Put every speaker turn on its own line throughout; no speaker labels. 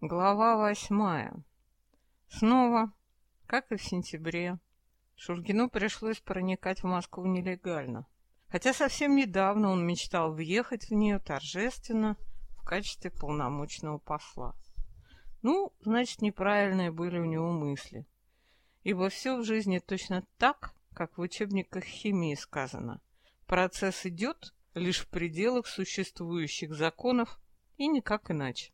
Глава восьмая. Снова, как и в сентябре, Шульгину пришлось проникать в Москву нелегально. Хотя совсем недавно он мечтал въехать в нее торжественно в качестве полномочного посла. Ну, значит, неправильные были у него мысли. Ибо все в жизни точно так, как в учебниках химии сказано. Процесс идет лишь в пределах существующих законов и никак иначе.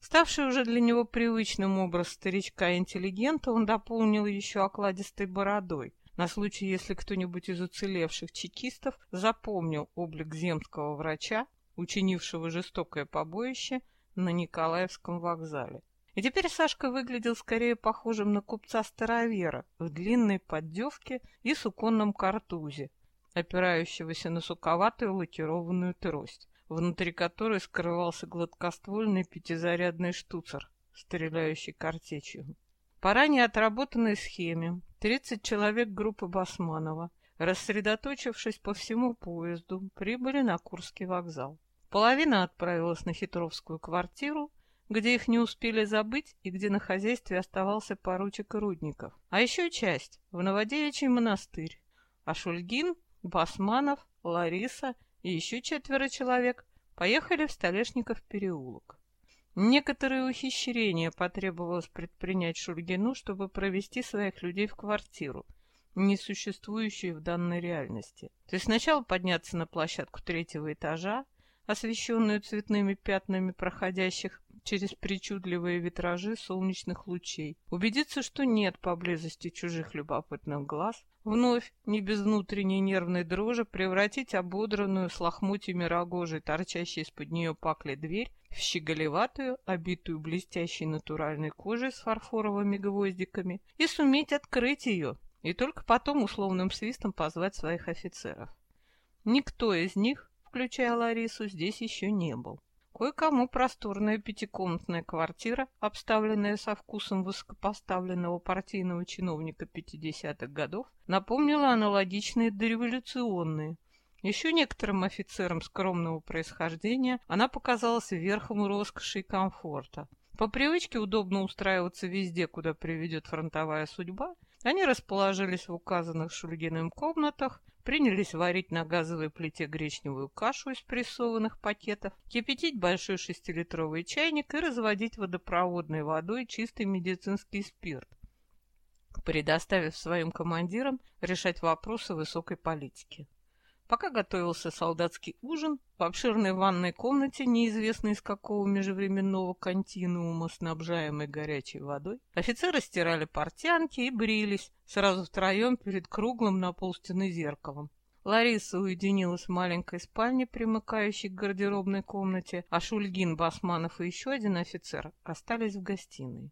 Ставший уже для него привычным образ старичка-интеллигента, он дополнил еще окладистой бородой, на случай, если кто-нибудь из уцелевших чекистов запомнил облик земского врача, учинившего жестокое побоище на Николаевском вокзале. И теперь Сашка выглядел скорее похожим на купца-старовера в длинной поддевке и суконном картузе, опирающегося на суковатую лакированную трость внутри которой скрывался гладкоствольный пятизарядный штуцер, стреляющий картечью. По ранее отработанной схеме 30 человек группы Басманова, рассредоточившись по всему поезду, прибыли на Курский вокзал. Половина отправилась на Хитровскую квартиру, где их не успели забыть и где на хозяйстве оставался поручик Рудников. А еще часть в Новодевичий монастырь. А Шульгин, Басманов, Лариса и еще четверо человек поехали в Столешников переулок. Некоторые ухищрения потребовалось предпринять Шульгину, чтобы провести своих людей в квартиру, не существующую в данной реальности. То есть сначала подняться на площадку третьего этажа, освещенную цветными пятнами проходящих через причудливые витражи солнечных лучей, убедиться, что нет поблизости чужих любопытных глаз, вновь, не без внутренней нервной дрожи, превратить ободранную с лохмотьями рогожей, торчащей из-под нее пакли дверь, в щеголеватую, обитую блестящей натуральной кожей с фарфоровыми гвоздиками, и суметь открыть ее, и только потом условным свистом позвать своих офицеров. Никто из них, включая Ларису, здесь еще не был. Кое-кому просторная пятикомнатная квартира, обставленная со вкусом высокопоставленного партийного чиновника 50-х годов, напомнила аналогичные дореволюционные. Еще некоторым офицерам скромного происхождения она показалась верхом роскоши и комфорта. По привычке удобно устраиваться везде, куда приведет фронтовая судьба, они расположились в указанных Шульгиным комнатах, принялись варить на газовой плите гречневую кашу из прессованных пакетов, кипятить большой шестилитровый чайник и разводить водопроводной водой чистый медицинский спирт, предоставив своим командирам решать вопросы высокой политики. Пока готовился солдатский ужин, в обширной ванной комнате, неизвестно из какого межвременного континуума, снабжаемой горячей водой, офицеры стирали портянки и брились, сразу втроем перед круглым на полстены зеркалом. Лариса уединилась в маленькой спальне, примыкающей к гардеробной комнате, а Шульгин, Басманов и еще один офицер остались в гостиной.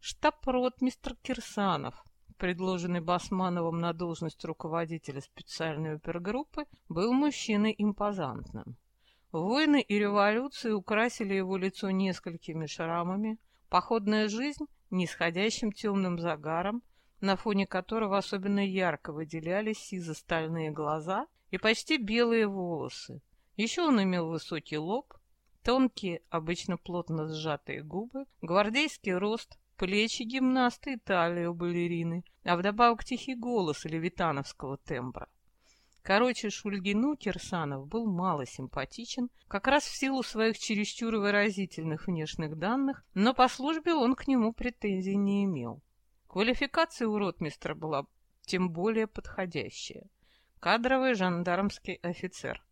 Штаб-рот мистер Кирсанов, предложенный Басмановым на должность руководителя специальной опергруппы, был мужчиной импозантным. Войны и революции украсили его лицо несколькими шрамами, походная жизнь — нисходящим темным загаром, на фоне которого особенно ярко выделялись сизо-стальные глаза и почти белые волосы. Еще он имел высокий лоб, тонкие, обычно плотно сжатые губы, гвардейский рост, плечи гимнаста и талию балерины, а вдобавок тихий голос левитановского тембра. Короче, Шульгину Кирсанов был мало симпатичен, как раз в силу своих чересчур выразительных внешних данных, но по службе он к нему претензий не имел. Квалификация у ротмистра была тем более подходящая. Кадровый жандармский офицер.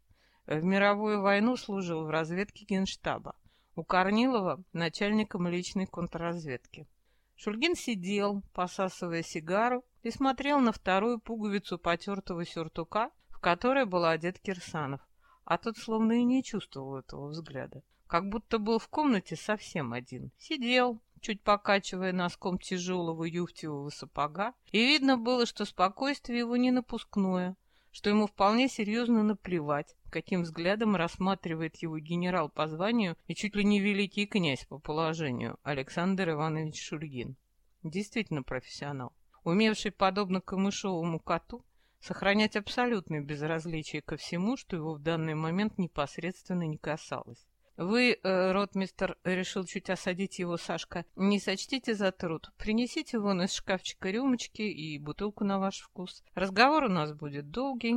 В мировую войну служил в разведке генштаба. У Корнилова начальником личной контрразведки. Шульгин сидел, посасывая сигару, и смотрел на вторую пуговицу потертого сюртука, в которой был одет Кирсанов, а тот словно и не чувствовал этого взгляда, как будто был в комнате совсем один. Сидел, чуть покачивая носком тяжелого юфтевого сапога, и видно было, что спокойствие его не напускное, что ему вполне серьезно наплевать, каким взглядом рассматривает его генерал по званию и чуть ли не великий князь по положению Александр Иванович Шульгин. Действительно профессионал, умевший, подобно камышовому коту, сохранять абсолютное безразличие ко всему, что его в данный момент непосредственно не касалось. Вы, э, ротмистер, решил чуть осадить его Сашка, не сочтите за труд. Принесите вон из шкафчика рюмочки и бутылку на ваш вкус. Разговор у нас будет долгий.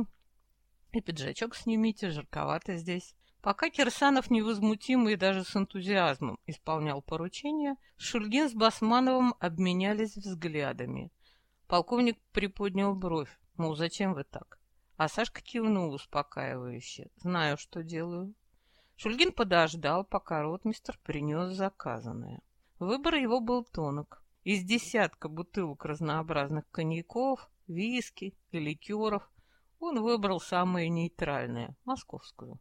И пиджачок снимите, жарковато здесь. Пока Кирсанов невозмутимо и даже с энтузиазмом исполнял поручение, Шульгин с Басмановым обменялись взглядами. Полковник приподнял бровь, мол, зачем вы так? А Сашка кивнул успокаивающе. Знаю, что делаю. Шульгин подождал, пока ротмистр принес заказанное. Выбор его был тонок. Из десятка бутылок разнообразных коньяков, виски и ликеров он выбрал самое нейтральное, московскую.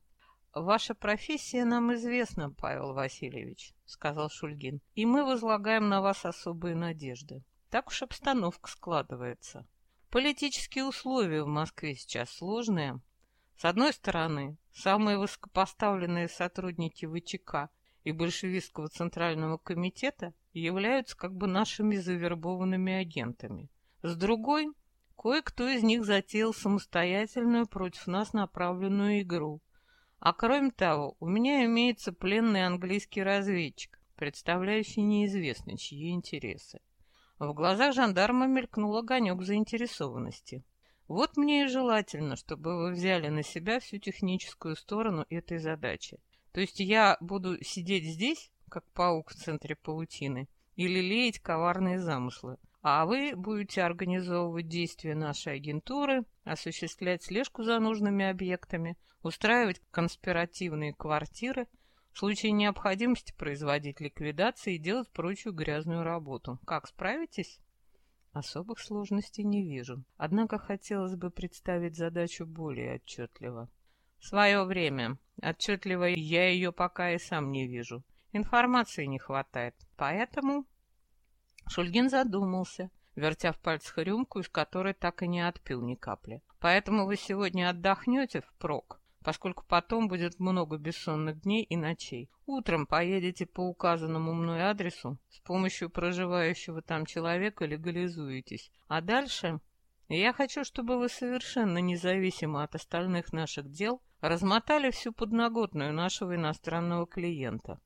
«Ваша профессия нам известна, Павел Васильевич», — сказал Шульгин, — «и мы возлагаем на вас особые надежды. Так уж обстановка складывается. Политические условия в Москве сейчас сложные. С одной стороны, самые высокопоставленные сотрудники ВЧК и большевистского центрального комитета являются как бы нашими завербованными агентами. С другой, кое-кто из них затеял самостоятельную против нас направленную игру, а кроме того, у меня имеется пленный английский разведчик, представляющий неизвестно чьи интересы. В глазах жандарма мелькнул огонек заинтересованности. Вот мне и желательно, чтобы вы взяли на себя всю техническую сторону этой задачи. То есть я буду сидеть здесь, как паук в центре паутины, и лелеять коварные замыслы, а вы будете организовывать действия нашей агентуры, осуществлять слежку за нужными объектами, устраивать конспиративные квартиры, в случае необходимости производить ликвидации и делать прочую грязную работу. Как, справитесь? Особых сложностей не вижу. Однако хотелось бы представить задачу более отчетливо. свое время. Отчетливо я ее пока и сам не вижу. Информации не хватает. Поэтому... Шульгин задумался, вертя в пальцах рюмку, из которой так и не отпил ни капли. Поэтому вы сегодня отдохнете впрок, поскольку потом будет много бессонных дней и ночей. Утром поедете по указанному мной адресу, с помощью проживающего там человека легализуетесь. А дальше я хочу, чтобы вы совершенно независимо от остальных наших дел размотали всю подноготную нашего иностранного клиента.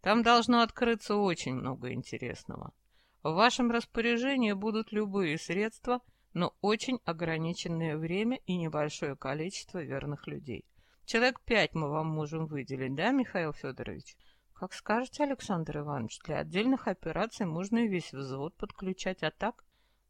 Там должно открыться очень много интересного. В вашем распоряжении будут любые средства, но очень ограниченное время и небольшое количество верных людей. Человек пять мы вам можем выделить, да, Михаил Федорович? Как скажете, Александр Иванович, для отдельных операций можно и весь взвод подключать, а так?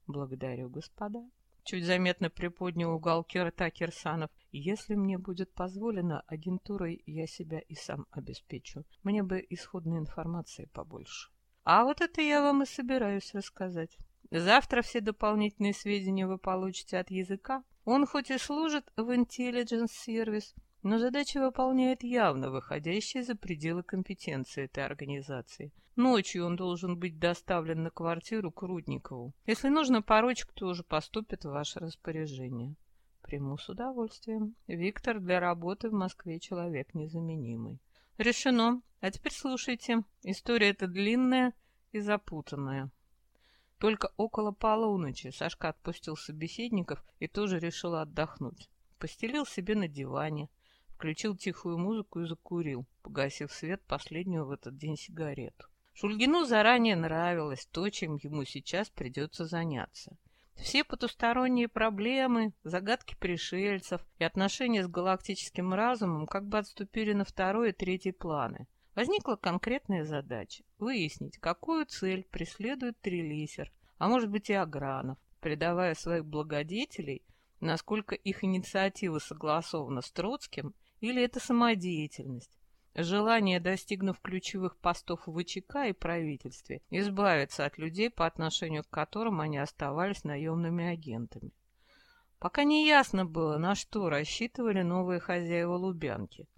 Благодарю, господа. Чуть заметно приподнял уголки рта Кирсанов. Если мне будет позволено, агентурой я себя и сам обеспечу. Мне бы исходной информации побольше. А вот это я вам и собираюсь рассказать. Завтра все дополнительные сведения вы получите от языка. Он хоть и служит в Intelligence Service, но задачи выполняет явно выходящие за пределы компетенции этой организации. Ночью он должен быть доставлен на квартиру к Рудникову. Если нужно, поручик тоже поступит в ваше распоряжение. Приму с удовольствием. Виктор для работы в Москве человек незаменимый. Решено. А теперь слушайте. История эта длинная и запутанная. Только около полуночи Сашка отпустил собеседников и тоже решил отдохнуть. Постелил себе на диване, включил тихую музыку и закурил, погасив свет последнюю в этот день сигарету. Шульгину заранее нравилось то, чем ему сейчас придется заняться. Все потусторонние проблемы, загадки пришельцев и отношения с галактическим разумом как бы отступили на второй и третий планы. Возникла конкретная задача – выяснить, какую цель преследует Трелисер, а может быть и Агранов, предавая своих благодетелей, насколько их инициатива согласована с Троцким – или это самодеятельность? Желание, достигнув ключевых постов в ВЧК и правительстве, избавиться от людей, по отношению к которым они оставались наемными агентами. Пока не ясно было, на что рассчитывали новые хозяева Лубянки.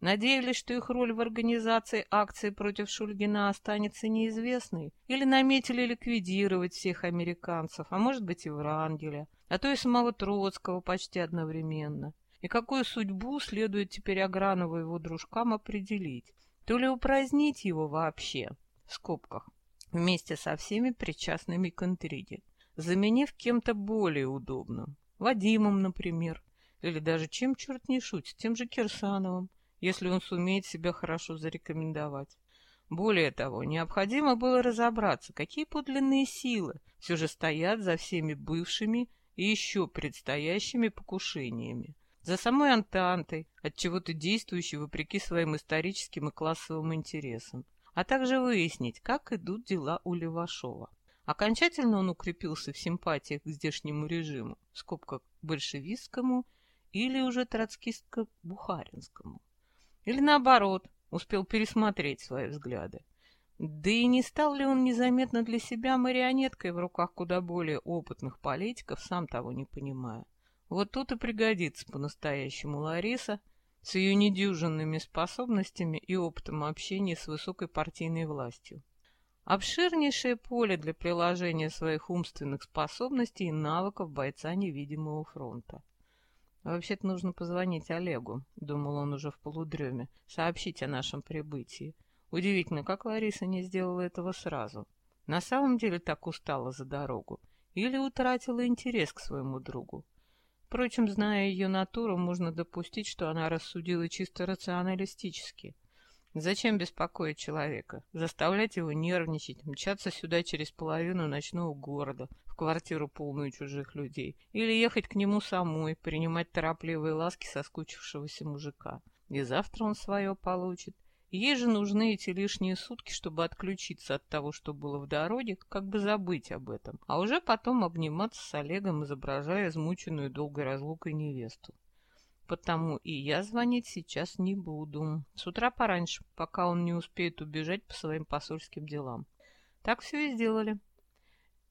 Надеялись, что их роль в организации акции против Шульгина останется неизвестной, или наметили ликвидировать всех американцев, а может быть и Врангеля, а то и самого Троцкого почти одновременно и какую судьбу следует теперь Агранову его дружкам определить. То ли упразднить его вообще, в скобках, вместе со всеми причастными к интриге, заменив кем-то более удобным, Вадимом, например, или даже чем черт не шутит, тем же Кирсановым, если он сумеет себя хорошо зарекомендовать. Более того, необходимо было разобраться, какие подлинные силы все же стоят за всеми бывшими и еще предстоящими покушениями. За самой Антантой, от чего-то действующей вопреки своим историческим и классовым интересам, а также выяснить, как идут дела у Левашова. Окончательно он укрепился в симпатиях к здешнему режиму, в скобках большевистскому или уже троцкистско-бухаринскому. Или наоборот, успел пересмотреть свои взгляды. Да и не стал ли он незаметно для себя марионеткой в руках куда более опытных политиков, сам того не понимая. Вот тут и пригодится по-настоящему Лариса с ее недюжинными способностями и опытом общения с высокой партийной властью. Обширнейшее поле для приложения своих умственных способностей и навыков бойца невидимого фронта. «Вообще-то нужно позвонить Олегу», — думал он уже в полудреме, — «сообщить о нашем прибытии. Удивительно, как Лариса не сделала этого сразу. На самом деле так устала за дорогу. Или утратила интерес к своему другу. Впрочем, зная ее натуру, можно допустить, что она рассудила чисто рационалистически — Зачем беспокоить человека? Заставлять его нервничать, мчаться сюда через половину ночного города, в квартиру полную чужих людей. Или ехать к нему самой, принимать торопливые ласки соскучившегося мужика. И завтра он свое получит. Ей же нужны эти лишние сутки, чтобы отключиться от того, что было в дороге, как бы забыть об этом, а уже потом обниматься с Олегом, изображая измученную долгой разлукой невесту. Потому и я звонить сейчас не буду. С утра пораньше, пока он не успеет убежать по своим посольским делам. Так все и сделали.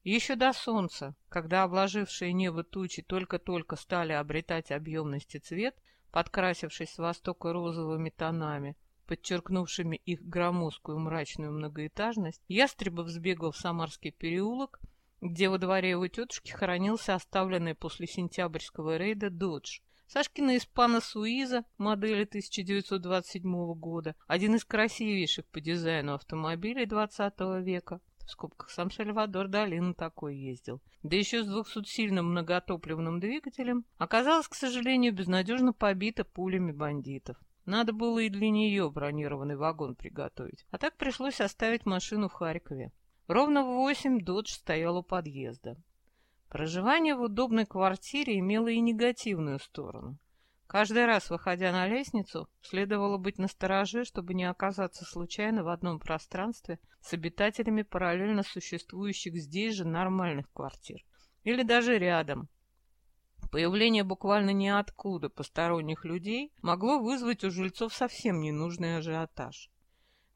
Еще до солнца, когда обложившие небо тучи только-только стали обретать объемность и цвет, подкрасившись с востока розовыми тонами, подчеркнувшими их громоздкую мрачную многоэтажность, Ястребов сбегал в Самарский переулок, где во дворе его тетушки хоронился оставленный после сентябрьского рейда «Додж», Сашкина Испана Суиза модели 1927 года, один из красивейших по дизайну автомобилей 20 века. В скобках сам Сальвадор Дали такой ездил. Да еще с 200-сильным многотопливным двигателем, оказалась, к сожалению, безнадежно побита пулями бандитов. Надо было и для нее бронированный вагон приготовить. А так пришлось оставить машину в Харькове. Ровно в восемь Додж стоял у подъезда. Проживание в удобной квартире имело и негативную сторону. Каждый раз, выходя на лестницу, следовало быть настороже, чтобы не оказаться случайно в одном пространстве с обитателями параллельно существующих здесь же нормальных квартир. Или даже рядом. Появление буквально ниоткуда посторонних людей могло вызвать у жильцов совсем ненужный ажиотаж.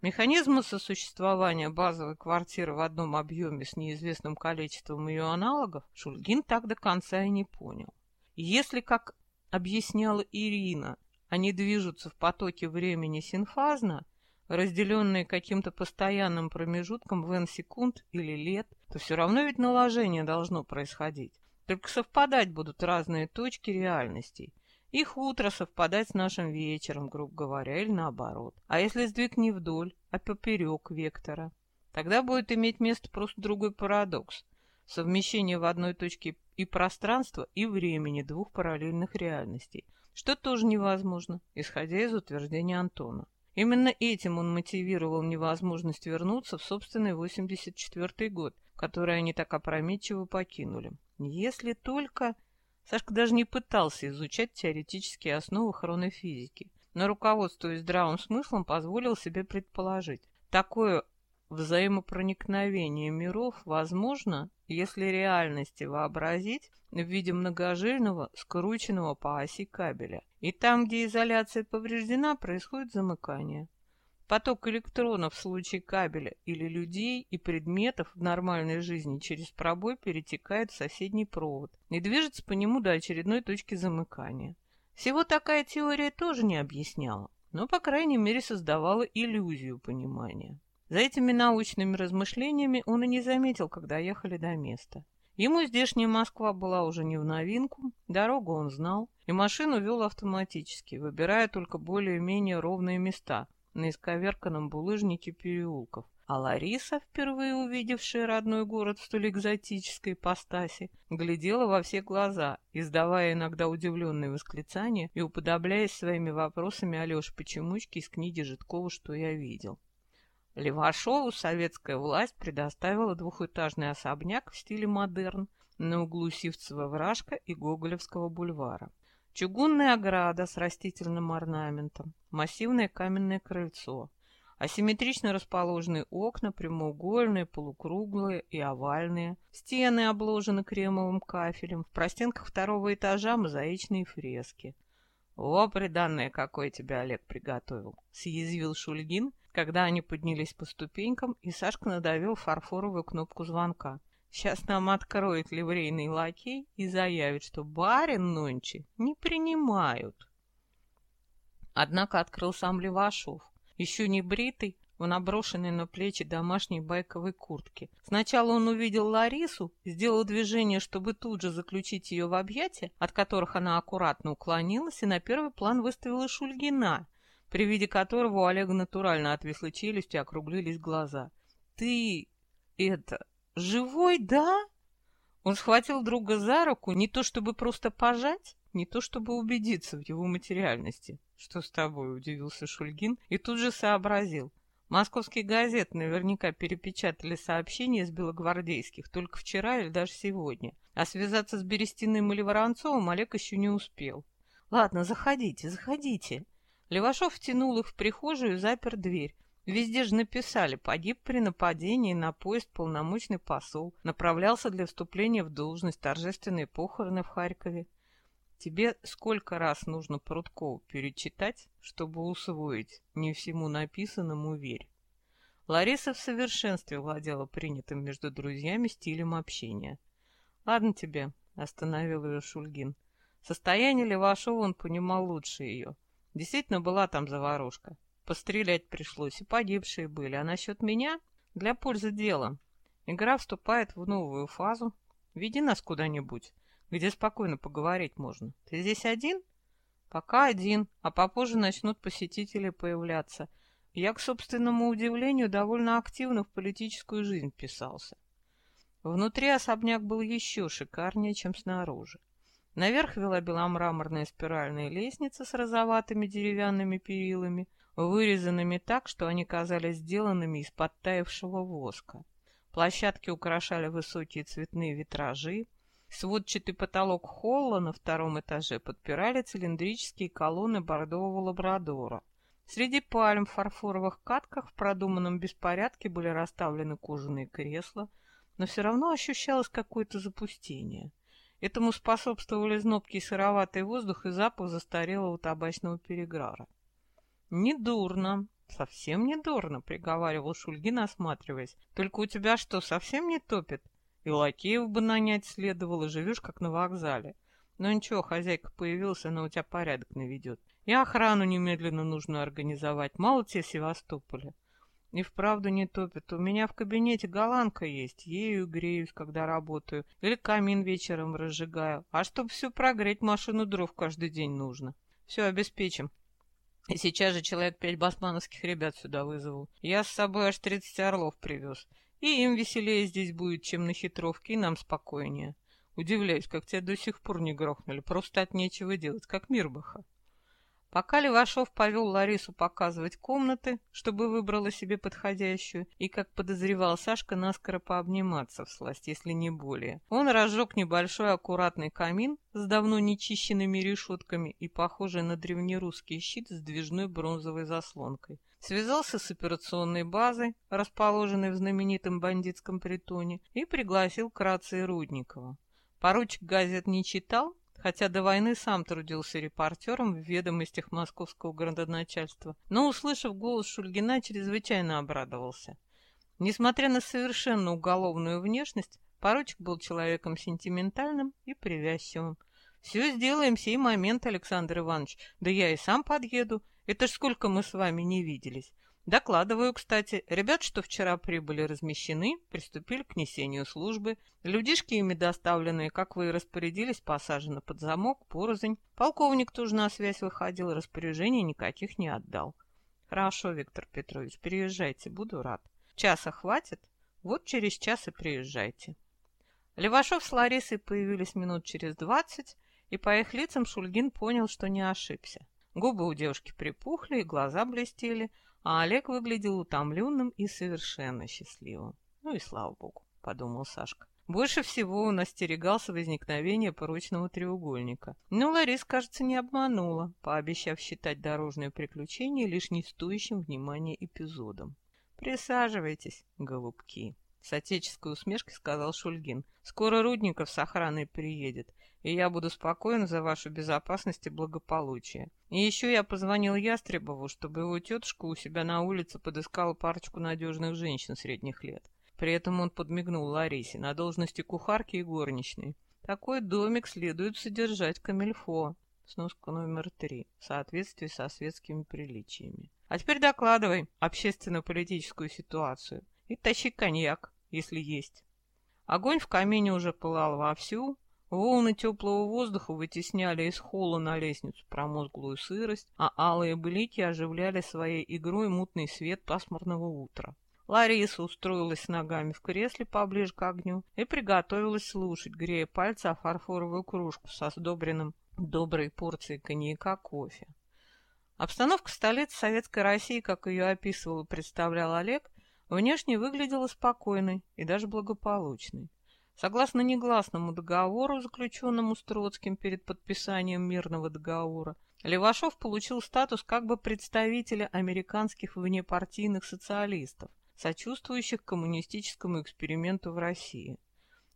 Механизма сосуществования базовой квартиры в одном объеме с неизвестным количеством ее аналогов Шульгин так до конца и не понял. Если, как объясняла Ирина, они движутся в потоке времени синфазно, разделенные каким-то постоянным промежутком в n секунд или лет, то все равно ведь наложение должно происходить. Только совпадать будут разные точки реальностей, их утро совпадать с нашим вечером, грубо говоря, или наоборот. А если сдвиг не вдоль, а поперек вектора? Тогда будет иметь место просто другой парадокс. Совмещение в одной точке и пространства, и времени двух параллельных реальностей, что тоже невозможно, исходя из утверждения Антона. Именно этим он мотивировал невозможность вернуться в собственный 84 год, который они так опрометчиво покинули. Если только... Сашка даже не пытался изучать теоретические основы хронофизики, но, руководствуясь здравым смыслом, позволил себе предположить. Такое взаимопроникновение миров возможно, если реальности вообразить в виде многожильного, скрученного по оси кабеля. И там, где изоляция повреждена, происходит замыкание. Поток электронов в случае кабеля или людей и предметов в нормальной жизни через пробой перетекает в соседний провод и движется по нему до очередной точки замыкания. Всего такая теория тоже не объясняла, но, по крайней мере, создавала иллюзию понимания. За этими научными размышлениями он и не заметил, когда ехали до места. Ему здешняя Москва была уже не в новинку, дорогу он знал, и машину вел автоматически, выбирая только более-менее ровные места – на исковерканном булыжнике переулков, А Лариса, впервые увидевшая родной город в столь экзотической ипостаси, глядела во все глаза, издавая иногда удивленные восклицания и уподобляясь своими вопросами Алёше Почемучке из книги Житкова «Что я видел». Левашову советская власть предоставила двухэтажный особняк в стиле модерн на углу Сивцева вражка и Гоголевского бульвара. Чугунная ограда с растительным орнаментом, массивное каменное крыльцо, асимметрично расположенные окна, прямоугольные, полукруглые и овальные, стены обложены кремовым кафелем, в простенках второго этажа мозаичные фрески. «О, приданное, какое тебе Олег приготовил!» — съязвил Шульгин, когда они поднялись по ступенькам, и Сашка надавил фарфоровую кнопку звонка. Сейчас нам откроет ливрейный лакей и заявит, что барин нонче не принимают. Однако открыл сам Левашов, еще не бритый, в наброшенной на плечи домашней байковой куртке. Сначала он увидел Ларису, сделал движение, чтобы тут же заключить ее в объятия, от которых она аккуратно уклонилась, и на первый план выставила Шульгина, при виде которого у Олега натурально отвисла челюсть и округлились глаза. «Ты... это... «Живой, да?» Он схватил друга за руку, не то чтобы просто пожать, не то чтобы убедиться в его материальности. «Что с тобой?» — удивился Шульгин и тут же сообразил. Московские газеты наверняка перепечатали сообщения из белогвардейских только вчера или даже сегодня, а связаться с Берестиным или Воронцовым Олег еще не успел. «Ладно, заходите, заходите». Левашов втянул их в прихожую и запер дверь, Везде же написали, погиб при нападении на поезд полномочный посол, направлялся для вступления в должность торжественные похороны в Харькове. Тебе сколько раз нужно Прудкову перечитать, чтобы усвоить «не всему написанному верь». Лариса в совершенстве владела принятым между друзьями стилем общения. «Ладно тебе», — остановил ее Шульгин. Состояние Левашова он понимал лучше ее. Действительно была там заварушка. Пострелять пришлось, и погибшие были. А насчет меня? Для пользы дела. Игра вступает в новую фазу. Веди нас куда-нибудь, где спокойно поговорить можно. Ты здесь один? Пока один, а попозже начнут посетители появляться. Я, к собственному удивлению, довольно активно в политическую жизнь писался. Внутри особняк был еще шикарнее, чем снаружи. Наверх вела беломраморная спиральная лестница с розоватыми деревянными перилами — вырезанными так, что они казались сделанными из подтаявшего воска. Площадки украшали высокие цветные витражи, сводчатый потолок холла на втором этаже подпирали цилиндрические колонны бордового лабрадора. Среди пальм в фарфоровых катках в продуманном беспорядке были расставлены кожаные кресла, но все равно ощущалось какое-то запустение. Этому способствовали знобкий сыроватый воздух и запах застарелого табачного переграра. «Недурно, совсем недурно», — приговаривал Шульгин, осматриваясь. «Только у тебя что, совсем не топит? И лакеев бы нанять следовало, живешь как на вокзале. Но ничего, хозяйка появилась, она у тебя порядок наведет. И охрану немедленно нужно организовать, мало тебе Севастополя». И вправду не топит. У меня в кабинете голландка есть, ею греюсь, когда работаю. Или камин вечером разжигаю. А чтоб все прогреть, машину дров каждый день нужно. Все обеспечим. Сейчас же человек пять басмановских ребят сюда вызову. Я с собой аж тридцать орлов привез. И им веселее здесь будет, чем на хитровке, и нам спокойнее. Удивляюсь, как тебя до сих пор не грохнули. Просто от нечего делать, как Мирбаха. Пока Левашов повел Ларису показывать комнаты, чтобы выбрала себе подходящую, и, как подозревал Сашка, наскоро пообниматься в сласть, если не более. Он разжег небольшой аккуратный камин с давно нечищенными решетками и похожий на древнерусский щит с движной бронзовой заслонкой. Связался с операционной базой, расположенной в знаменитом бандитском притоне, и пригласил к рации Рудникова. Поручик газет не читал, хотя до войны сам трудился репортером в ведомостях московского градоначальства, но, услышав голос Шульгина, чрезвычайно обрадовался. Несмотря на совершенно уголовную внешность, поручик был человеком сентиментальным и привязчивым. «Все сделаем сей момент, Александр Иванович, да я и сам подъеду. Это ж сколько мы с вами не виделись. Докладываю, кстати, ребят, что вчера прибыли размещены, приступили к несению службы. Людишки ими доставленные, как вы и распорядились, посажены под замок, порознь. Полковник тоже на связь выходил, распоряжений никаких не отдал. Хорошо, Виктор Петрович, переезжайте, буду рад. Часа хватит? Вот через час и приезжайте. Левашов с Ларисой появились минут через двадцать, и по их лицам Шульгин понял, что не ошибся. Губы у девушки припухли, и глаза блестели, а Олег выглядел утомленным и совершенно счастливым. Ну и слава богу, подумал Сашка. Больше всего он остерегался возникновения порочного треугольника. Но Ларис, кажется, не обманула, пообещав считать дорожное приключение лишь не стоящим внимания эпизодом. «Присаживайтесь, голубки», — с отеческой усмешкой сказал Шульгин. «Скоро Рудников с охраной приедет, и я буду спокоен за вашу безопасность и благополучие. И еще я позвонил Ястребову, чтобы его тетушка у себя на улице подыскала парочку надежных женщин средних лет. При этом он подмигнул Ларисе на должности кухарки и горничной. Такой домик следует содержать камельфо. Сноска номер три. В соответствии со светскими приличиями. А теперь докладывай общественно-политическую ситуацию. И тащи коньяк, если есть. Огонь в камине уже пылал вовсю, Волны теплого воздуха вытесняли из холла на лестницу промозглую сырость, а алые блики оживляли своей игрой мутный свет пасмурного утра. Лариса устроилась ногами в кресле поближе к огню и приготовилась слушать, грея пальцы о фарфоровую кружку со сдобренным доброй порцией коньяка кофе. Обстановка столицы Советской России, как ее описывал и представлял Олег, внешне выглядела спокойной и даже благополучной. Согласно негласному договору, заключенному с Троцким перед подписанием мирного договора, Левашов получил статус как бы представителя американских внепартийных социалистов, сочувствующих коммунистическому эксперименту в России.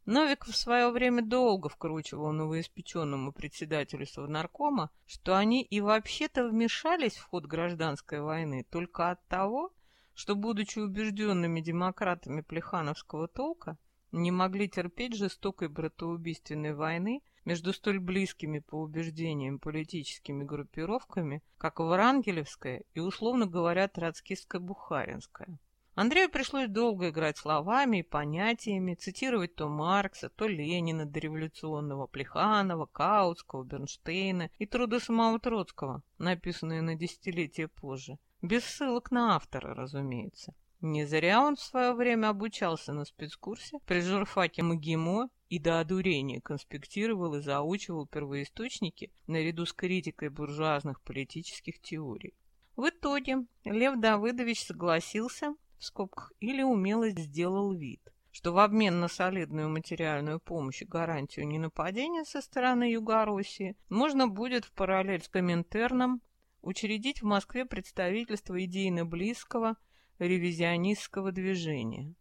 Новиков в свое время долго вкручивал новоиспеченному председателю Совнаркома, что они и вообще-то вмешались в ход гражданской войны только от того, что, будучи убежденными демократами плехановского толка, не могли терпеть жестокой братоубийственной войны между столь близкими по убеждениям политическими группировками, как Врангелевская и, условно говоря, Троцкистско-Бухаринская. Андрею пришлось долго играть словами и понятиями, цитировать то Маркса, то Ленина дореволюционного, Плеханова, Каутского, Бернштейна и труды самого Троцкого, написанные на десятилетия позже. Без ссылок на автора, разумеется. Не зря он в свое время обучался на спецкурсе при журфаке МГИМО и до одурения конспектировал и заучивал первоисточники наряду с критикой буржуазных политических теорий. В итоге Лев Давыдович согласился, в скобках, или умело сделал вид, что в обмен на солидную материальную помощь и гарантию ненападения со стороны Югороссии можно будет в параллель с Коминтерном учредить в Москве представительство идейно близкого ревизионистского движения.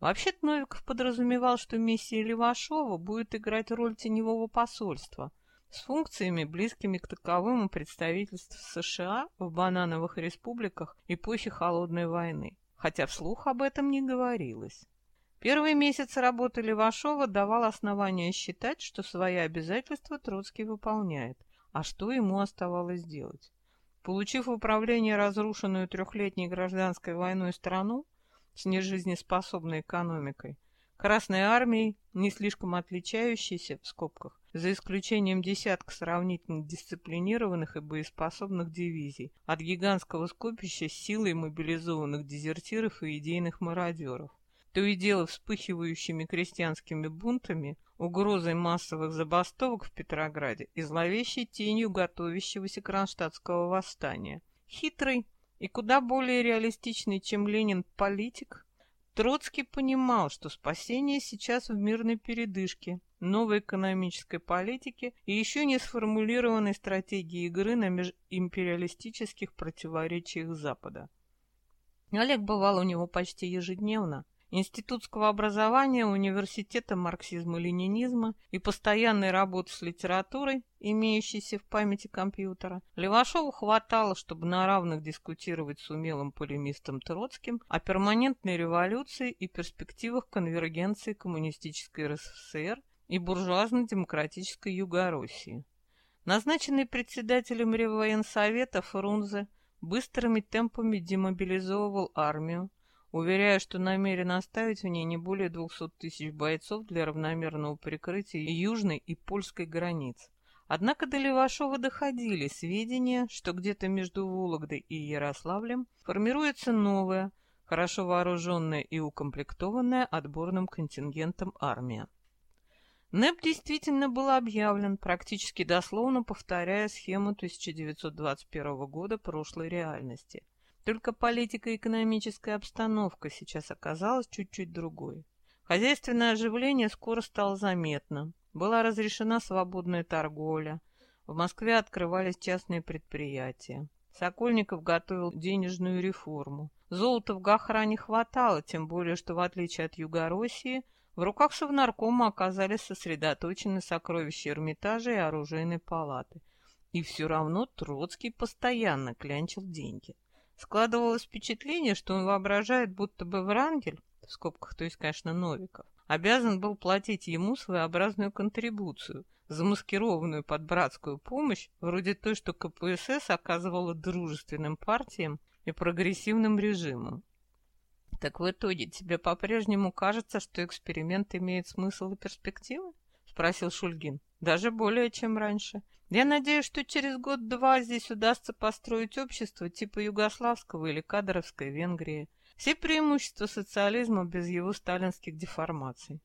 Вообще-то Новиков подразумевал, что миссия Левашова будет играть роль теневого посольства с функциями, близкими к таковым у представительств США в банановых республиках эпохи Холодной войны, хотя вслух об этом не говорилось. Первый месяц работы Левашова давал основания считать, что свои обязательства Троцкий выполняет, а что ему оставалось делать? Получив в управление разрушенную трехлетней гражданской войной страну с нежизнеспособной экономикой, Красной армией, не слишком отличающейся, в скобках, за исключением десятка сравнительно дисциплинированных и боеспособных дивизий, от гигантского скопища силой мобилизованных дезертиров и идейных мародеров, то и дело вспыхивающими крестьянскими бунтами, угрозой массовых забастовок в Петрограде и зловещей тенью готовящегося кронштадтского восстания. Хитрый и куда более реалистичный, чем Ленин, политик, Троцкий понимал, что спасение сейчас в мирной передышке, новой экономической политике и еще не сформулированной стратегии игры на межимпериалистических противоречиях Запада. Олег бывал у него почти ежедневно, институтского образования, университета марксизма-ленинизма и постоянной работы с литературой, имеющейся в памяти компьютера, Левашову хватало, чтобы на равных дискутировать с умелым полемистом Троцким о перманентной революции и перспективах конвергенции коммунистической РСФСР и буржуазно-демократической Югороссии. Назначенный председателем Реввоенсовета Фрунзе быстрыми темпами демобилизовывал армию, уверяя, что намерен оставить в ней не более 200 тысяч бойцов для равномерного прикрытия южной и польской границ. Однако до Левашова доходили сведения, что где-то между Вологдой и Ярославлем формируется новая, хорошо вооруженная и укомплектованная отборным контингентом армия. НЭП действительно был объявлен, практически дословно повторяя схему 1921 года прошлой реальности. Только политико-экономическая обстановка сейчас оказалась чуть-чуть другой. Хозяйственное оживление скоро стало заметно. Была разрешена свободная торговля. В Москве открывались частные предприятия. Сокольников готовил денежную реформу. Золота в Гахра не хватало, тем более, что в отличие от Юго-России, в руках Совнаркома оказались сосредоточены сокровища Эрмитажа и оружейной палаты. И все равно Троцкий постоянно клянчил деньги. Складывалось впечатление, что он воображает, будто бы Врангель, в скобках, то есть, конечно, Новиков, обязан был платить ему своеобразную контрибуцию, замаскированную под братскую помощь, вроде той, что КПСС оказывала дружественным партиям и прогрессивным режимам. Так в итоге тебе по-прежнему кажется, что эксперимент имеет смысл и перспективы? Спросил Шульгин. Даже более, чем раньше. Я надеюсь, что через год-два здесь удастся построить общество типа югославского или кадровской Венгрии. Все преимущества социализма без его сталинских деформаций.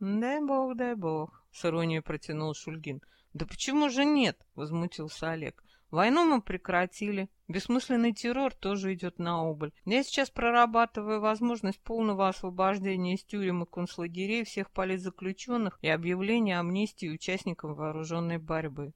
«Дай бог, дай бог», — с иронией протянул Шульгин. «Да почему же нет?» — возмутился Олег. Войну мы прекратили. Бессмысленный террор тоже идет на убыль. Я сейчас прорабатываю возможность полного освобождения из тюрем и концлагерей всех политзаключенных и объявление амнистии участникам вооруженной борьбы.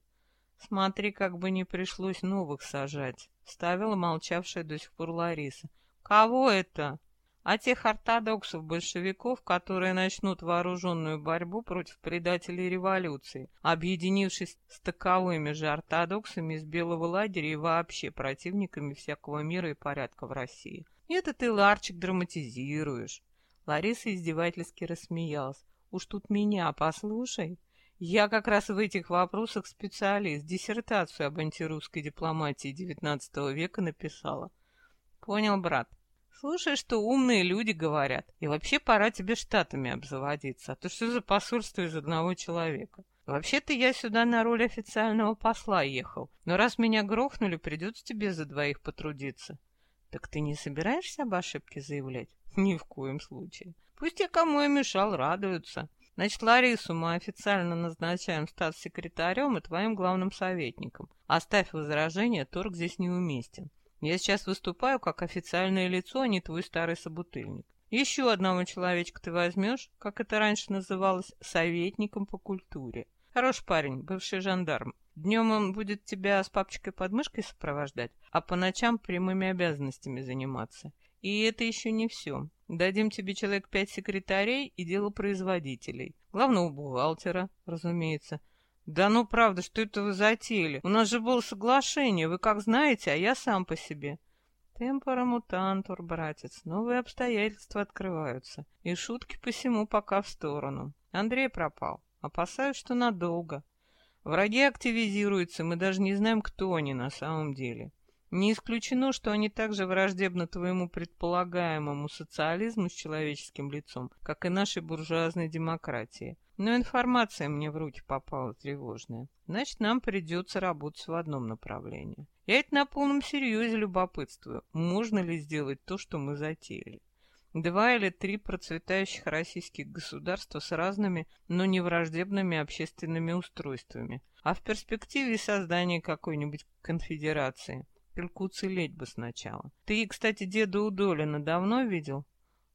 Смотри, как бы не пришлось новых сажать, ставила молчавшая до сих пор Лариса. Кого это? А тех ортодоксов-большевиков, которые начнут вооруженную борьбу против предателей революции, объединившись с таковыми же ортодоксами из белого лагеря и вообще противниками всякого мира и порядка в России. Это ты, Ларчик, драматизируешь. Лариса издевательски рассмеялась. Уж тут меня послушай. Я как раз в этих вопросах специалист, диссертацию об антирусской дипломатии XIX века написала. Понял, брат? Слушай, что умные люди говорят. И вообще пора тебе штатами обзаводиться. А то что за посольство из одного человека? Вообще-то я сюда на роль официального посла ехал. Но раз меня грохнули, придется тебе за двоих потрудиться. Так ты не собираешься об ошибке заявлять? Ни в коем случае. Пусть я кому и мешал, радуются. Значит, Ларису мы официально назначаем статс-секретарем и твоим главным советником. Оставь возражение, торг здесь неуместен. Я сейчас выступаю как официальное лицо, а не твой старый собутыльник. Еще одного человечка ты возьмешь, как это раньше называлось, советником по культуре. Хороший парень, бывший жандарм. Днем он будет тебя с папочкой под мышкой сопровождать, а по ночам прямыми обязанностями заниматься. И это еще не все. Дадим тебе человек пять секретарей и делопроизводителей. Главного бухгалтера, разумеется. «Да ну правда, что это вы затеяли? У нас же было соглашение, вы как знаете, а я сам по себе». Темпора мутантур, братец, новые обстоятельства открываются, и шутки посему пока в сторону. Андрей пропал, опасаюсь, что надолго. Враги активизируются, мы даже не знаем, кто они на самом деле. Не исключено, что они также враждебны твоему предполагаемому социализму с человеческим лицом, как и нашей буржуазной демократии. Но информация мне в руки попала тревожная. Значит, нам придется работать в одном направлении. Я это на полном серьезе любопытствую. Можно ли сделать то, что мы затеяли? Два или три процветающих российских государства с разными, но не враждебными общественными устройствами. А в перспективе создания какой-нибудь конфедерации. Только уцелеть бы сначала. Ты, кстати, деда Удолина давно видел?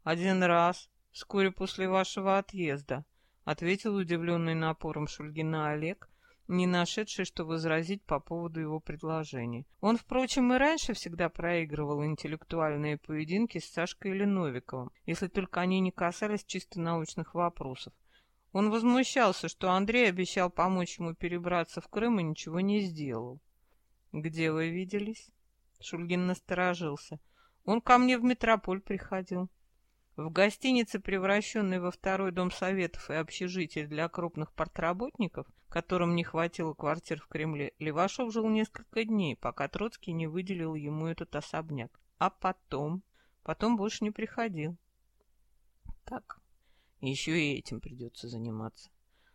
Один раз, вскоре после вашего отъезда ответил удивленный напором Шульгина Олег, не нашедший, что возразить по поводу его предложений. Он, впрочем, и раньше всегда проигрывал интеллектуальные поединки с Сашкой или Новиковым, если только они не касались чисто научных вопросов. Он возмущался, что Андрей обещал помочь ему перебраться в Крым и ничего не сделал. «Где вы виделись?» Шульгин насторожился. «Он ко мне в метрополь приходил». В гостинице, превращенной во второй дом советов и общежитие для крупных портработников, которым не хватило квартир в Кремле, Левашов жил несколько дней, пока Троцкий не выделил ему этот особняк. А потом... Потом больше не приходил. Так, еще и этим придется заниматься.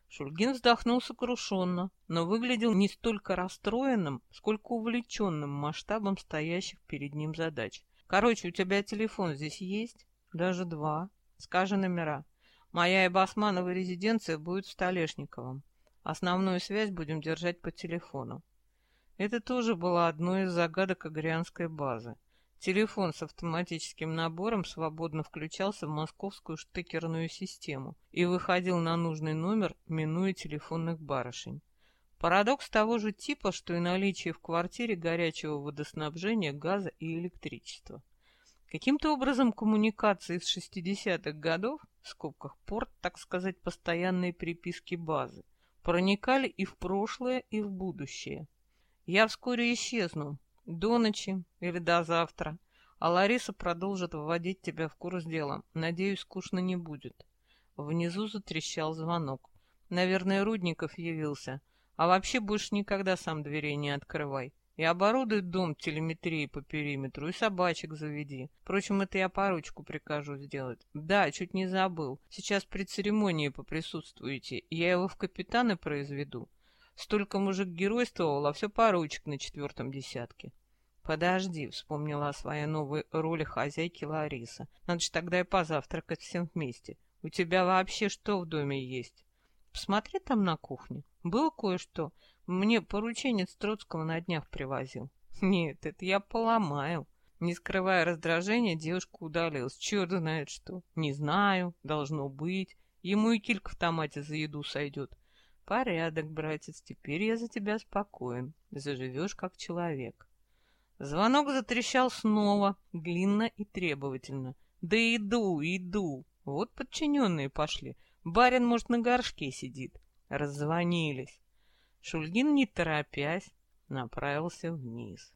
Шульгин вздохнул сокрушенно, но выглядел не столько расстроенным, сколько увлеченным масштабом стоящих перед ним задач. Короче, у тебя телефон здесь есть? Даже два. Скажи номера. Моя и Басманова резиденция будет в Столешниковом. Основную связь будем держать по телефону. Это тоже было одной из загадок Агрианской базы. Телефон с автоматическим набором свободно включался в московскую штекерную систему и выходил на нужный номер, минуя телефонных барышень. Парадокс того же типа, что и наличие в квартире горячего водоснабжения, газа и электричества. Каким-то образом коммуникации с 60-х годов, в скобках порт, так сказать, постоянные приписки базы, проникали и в прошлое, и в будущее. Я вскоре исчезну, до ночи или до завтра, а Лариса продолжит вводить тебя в курс дела. Надеюсь, скучно не будет. Внизу затрещал звонок. Наверное, Рудников явился. А вообще больше никогда сам дверей не открывай. И оборудуй дом телеметрией по периметру, и собачек заведи. Впрочем, это я поручку прикажу сделать. Да, чуть не забыл. Сейчас при церемонии поприсутствуете. Я его в капитаны произведу. Столько мужик геройствовал, а все поручик на четвертом десятке. Подожди, вспомнила о своей новой роли хозяйки Лариса. Надо же тогда и позавтракать всем вместе. У тебя вообще что в доме есть? Посмотри там на кухне. Было кое-что. Мне порученец Троцкого на днях привозил. Нет, это я поломаю. Не скрывая раздражения, девушка удалилась. Черт знает что. Не знаю, должно быть. Ему и килька в томате за еду сойдет. Порядок, братец, теперь я за тебя спокоен. Заживешь как человек. Звонок затрещал снова, длинно и требовательно. Да иду, иду. Вот подчиненные пошли. Барин, может, на горшке сидит. Раззвонились. Шульгин, не торопясь, направился вниз.